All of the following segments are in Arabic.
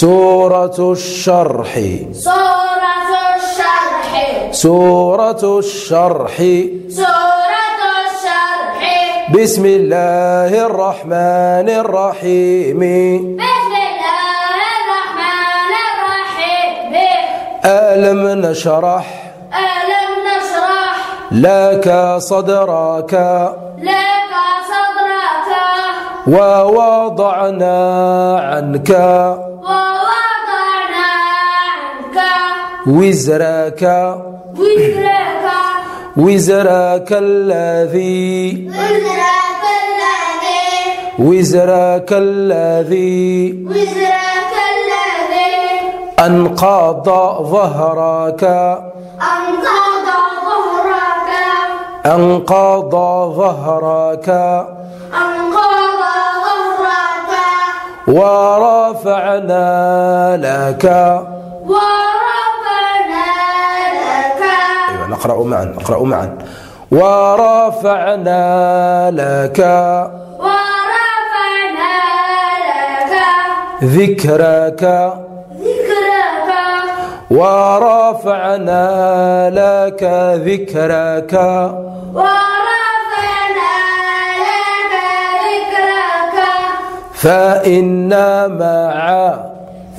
سورة الشرح. سورة الشرح. سورة الشرح. سورة الشرح. بسم الله الرحمن الرحيم. بسم الله الرحمن الرحيم. ألم نشرح؟ ألم نشرح؟ لك صدرك. لك صدرك. ووضعنا عنك. وزرك وزرك وزرك الذي. وزرك الذي. وزرك الذي. وزرك الذي. أنقض ظهرك أنقض ظهرك أنقض ظهرك أنقض ظهرك ورفعنا لك. نقرأ معا نقرأ معا. ورفعنا لك ورفعنا لك ذكرك ذكرك ورفعنا لك ذكرك ورفعنا لك ذكرك فإن مع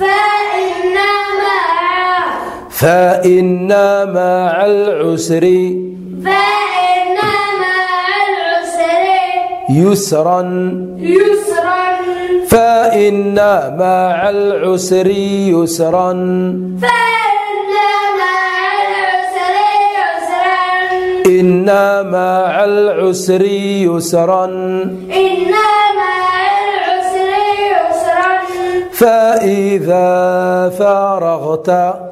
فإن فإن مع العسر فإن مع العسر يسرا يسرا فإن مع العسر يسرا فإن مع العسر يسرا إن مع العسر يسرا إن مع العسر يسرا فإذا فرغت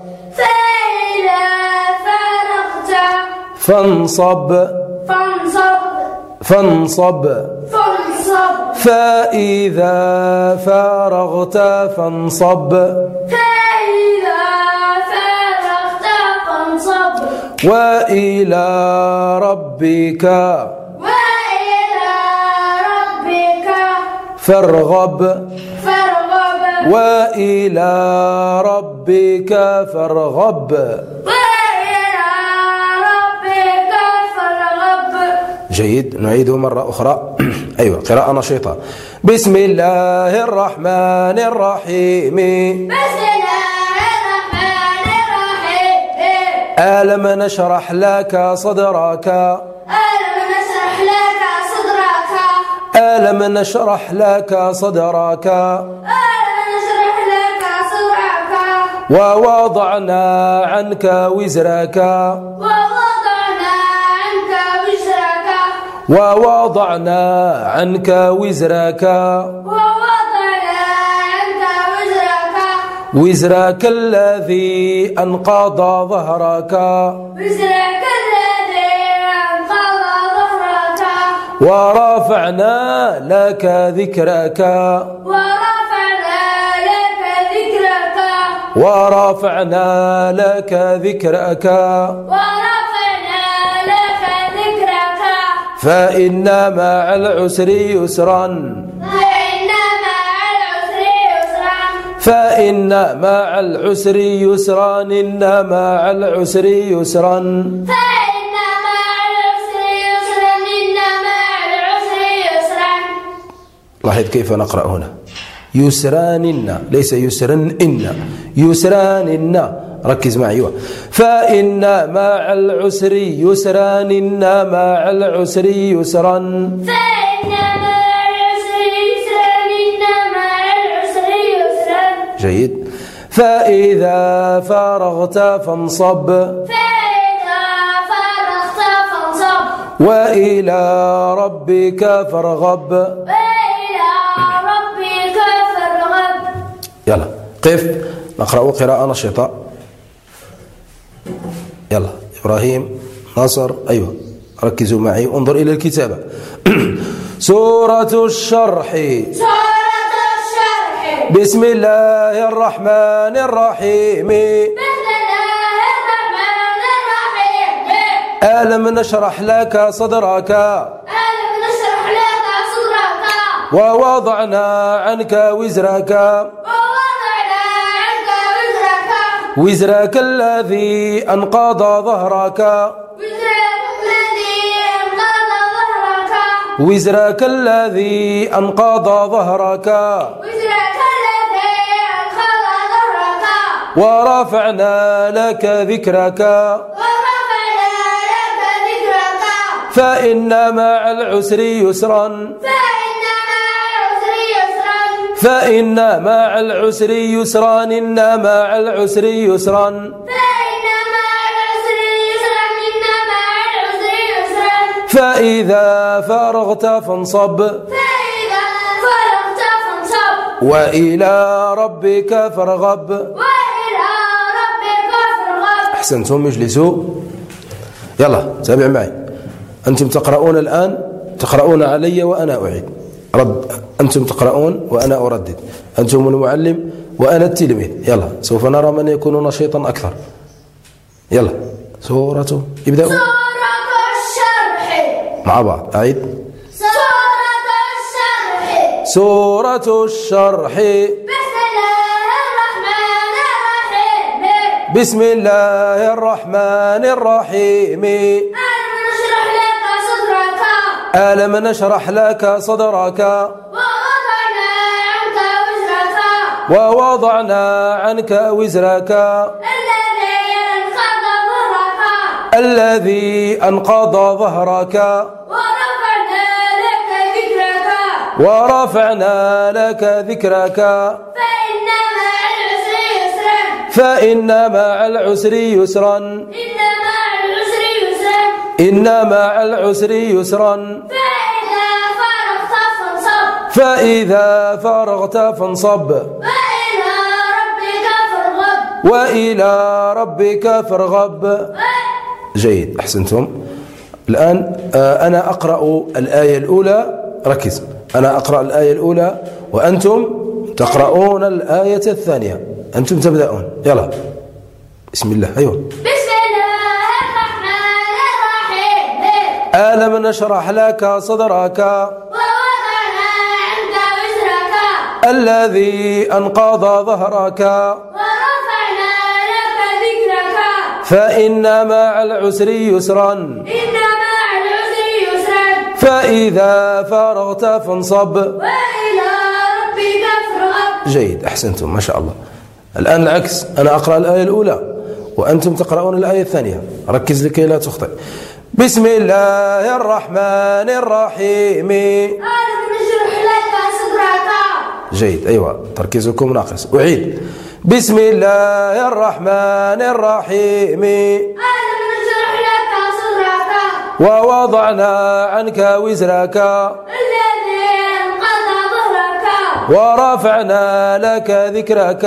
فانصب. فانصب. فانصب. فانصب. فإذا فرغت فانصب. فإذا فرغت فانصب. وإلى ربك. وإلى ربك. فارغب. فارغب. وإلى ربك فارغب. جيد. نعيده مرة أخرى. أيوة قراءة نشيطة. بسم الله الرحمن الرحيم. بسم الله الرحمن الرحيم. ألم نشرح لك صدرك؟ ألم نشرح لك صدرك؟ ألم نشرح لك صدرك؟ ألم نشرح لك صدرك؟ ووضعنا عنك وزرك. ووضعنا ووضعنا عنك وزرك. ووضعنا عنك وزرك. وزرك الذي أنقض ظهرك. وزرك الذي أنقض ظهرك. ورفعنا لك ذكرك. ورفعنا لك ذكرك. ورفعنا لك ذكرك. ورفعنا فإن مع العسر يسرا فإن مع العسر يسرا فإن مع العسر يسرا إن مع العسر يسرا فإن مع العسر يسرا إن مع العسر يسرا لاحظ كيف نقرأ هنا؟ يسران إن ليس يسرن إن يسران إن ركز معي أيوة. فإن مع العسر يسران إن مع العسر يسرا. فإن مع العسر يسرا إن مع العسر يسرا. جيد. فإذا فرغت فانصب. فإذا فرغت فانصب. وإلى ربك فارغب. وإلى ربك فارغب. يلا قف. نقرأ قراءة نشطة. يلا. إبراهيم ناصر أيوة. ركزوا معي. انظر إلى الكتابة. سورة الشرح. سورة الشرح. بسم الله الرحمن الرحيم. بسم الله الرحمن الرحيم. ألم نشرح لك صدرك؟ ألم نشرح لك صدرك؟ ووضعنا عنك وزرك. وزرك الذي أنقض ظهرك. وزرك الذي أنقض ظهرك. ورفعنا لك ذكرك. ورفعنا لك ذكرك فإن مع العسر يسرا فإن مع العسر يسرا. فإن مع العسر يسرا إن مع العسر يسرا فإن مع العسر يسرا إن مع العسر يسرا فإذا فرغت فانصب. فإذا فرغت فانصب. وإلى ربك فارغب. وإلى ربك فارغب. أحسنتم اجلسوا. يلا تابع معي. أنتم تقرؤون الآن؟ تقرؤون علي وأنا أعيد. رد أنتم تقرؤون وأنا أردد. أنتم المعلم وأنا التلميذ. يلا سوف نرى من يكون نشيطا أكثر. يلا سورة ابدأوا. سورة الشرح. مع بعض. أعيد. سورة الشرح. سورة الشرح. بسم الله الرحمن الرحيم. بسم الله الرحمن الرحيم. ألم نشرح لك ألم نشرح لك صدرك؟ ووضعنا عنك وزرك. الذي أنقض ظهرك. الذي أنقض ظهرك. ورفعنا لك ذكرك. ورفعنا لك ذكرك. فإن مع العسر يسرا. فإن مع العسر يسرا. إن مع العسر يسرا. إن مع العسر يسرا. فإذا فرغت فإذا فانصب فرغت فانصب. وإلى ربك فارغب. جيد. أحسنتم. الآن آه، أنا أقرأ الآية الأولى. ركز. أنا أقرأ الآية الأولى. وأنتم تقرؤون الآية الثانية. أنتم تبدأون. يلا. بسم الله. أيوه. بسم الله الرحمن الرحيم. ألم نشرح لك صدرك. ووضعنا عنك وزرك. الذي أنقض ظهرك. فإن مع العسر يسرا. إن مع العسر يسرا. فإذا فرغت فانصب. وإلى ربك فارغب. جيد أحسنتم ما شاء الله. الآن العكس أنا أقرأ الآية الأولى وأنتم تقرؤون الآية الثانية. ركز لكي لا تخطئ. بسم الله الرحمن الرحيم. ألم نشرح لك صدرك؟ جيد أيوة تركيزكم ناقص. أعيد. بسم الله الرحمن الرحيم. ألم نشرح لك صدرك ووضعنا عنك وزرك. الذي أنقض ظهرك ورفعنا لك ذكرك.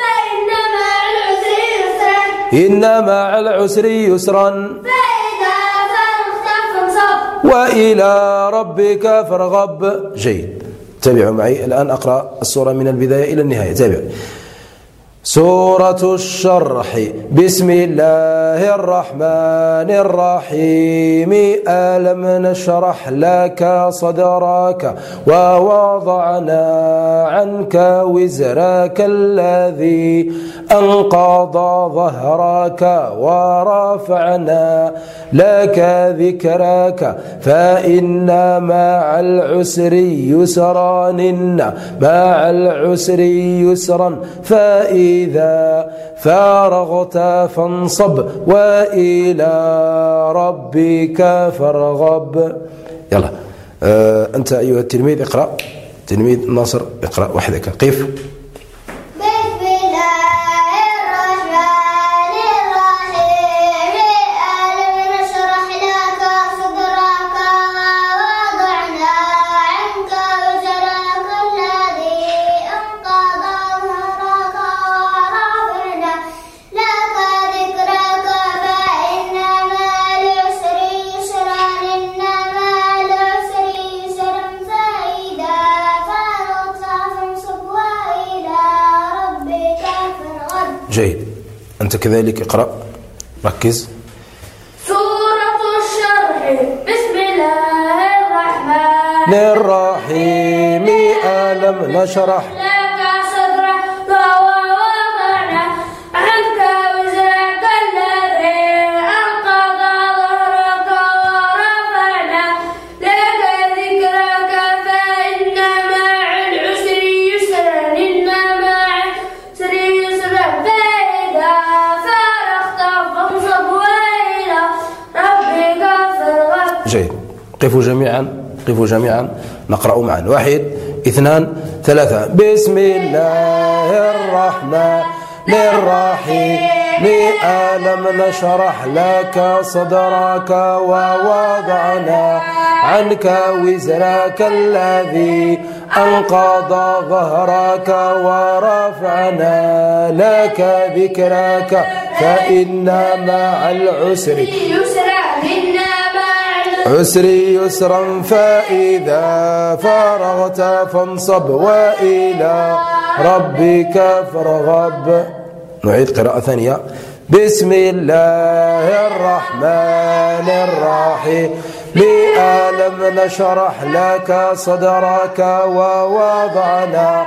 فإن مع العسر يسرا. إن مع العسر يسرا فإذا فرغت فانصب وإلى ربك فارغب. جيد. تابعوا معي الآن أقرأ السورة من البداية إلى النهاية. تابع. سورة الشرح. بسم الله الرحمن الرحيم. ألم نشرح لك صدرك ووضعنا عنك وزرك الذي أنقض ظهرك ورفعنا لك ذكرك. فإن مع العسر يسرا مع العسر يسرا. فإذا فرغت فانصب وإلى ربك فارغب. يلا آه أنت أيها التلميذ اقرأ. تلميذ ناصر اقرأ وحدك قف كذلك اقرأ. ركز. سورة الشرح. بسم الله الرحمن للرحيم ألم نشرح قفوا جميعا قفوا جميعا. نقرأ معا. واحد اثنان ثلاثة. بسم الله الرحمن الرحيم. ألم نشرح لك صدرك ووضعنا عنك وزرك الذي أنقض ظهرك ورفعنا لك ذكرك فإن مع العسر. يسرا عسري يسرا فإذا فرغت فانصب وإلى ربك فارغب. نعيد قراءة ثانية. بسم الله الرحمن الرحيم. ألم نشرح لك صدرك ووضعنا